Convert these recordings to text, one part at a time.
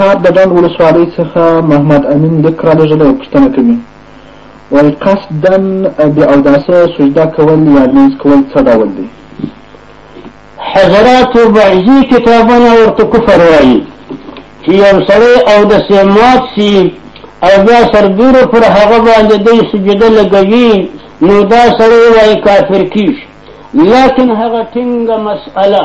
تار د ډنډ ولسوالۍ څخه محمد امین لیک رالېږلی او پوښتنه کوي وایي قصدا بې اوداسه سجده کول یا لمونځ کول څه ډول دی حضرات بعضي کتابونه ورته کفر وایي چې یو سړی اودس یې مات سي او بیا سربیرو پر هغه باندې دی سجده لګوي نو دا سړی وایي کافر کیږي لکن هغه ټینګه مسئله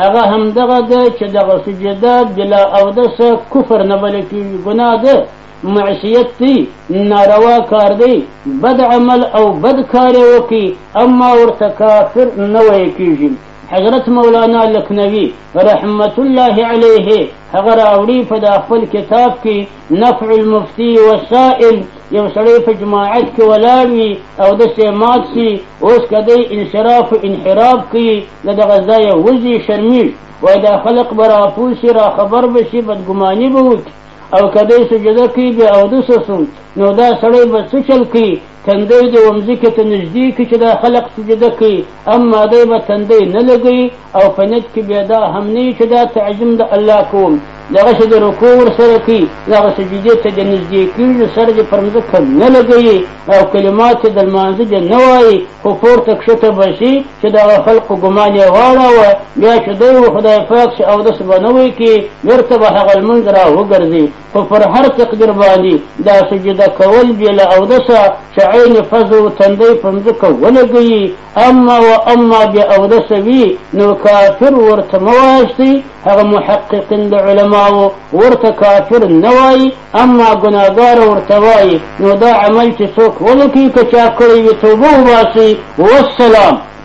هغه همدغه ده چې دغه سجده بلا اودسه کفر نه بلل کېږي ګناه ده معصیت دی ناروا کار دی بد عمل او بد کار وکړي اما ورته کافر نه ویل کېږي حضرت مولانا لکنوي رحمت الله علیه هغه راوړي په دا خپل کتاب کې نفع المفتی والسائل یو سړی په جماعت کې ولاړ وي او د سیمات سي اوس کدی انصراف او انحراف کوي د دغه ځای وځي شرمیږ وای دا خلق به راپوسي را خبر به شي بدګماني به وکړي او کدی سجده کوي بیا اودس وسو نو دا سړی به څه چل کوي تندی دې ومځکې ته نږدې کړي چې دا خلق سجده کوي اما دی به تندی نه لګوي او په نیت کې بیا دا هم نه چې دا تعظیم د الله کوم دغسې د رکوع ورسره کوي دغه سجدې ته دې نږدې کېږي سر دې پر مځکه نه لګوي او کلمات یې د لمانځه دې نه وایي خو پورته کښته به شي چې دغه خلقو ګمان یې واړاوه بیا چې دی و خدای پاک چې اودس به نه وی کړي بېرته به هغه لمونځ را وګرځي خو پر هر تقدیر باندې دا سجده کول بې له اودسه چې عین فضل و تندی په مځکه ولګوي اما و اما بې اودسه وي نو کافر ورته مه وایاستئ هغه محققین د علماو ورته کافر نه وایي اما ګناهګار ورته وایي نو دا عمل چې څوک ونه کوي که چا کړی وي توبه وباسي والسلام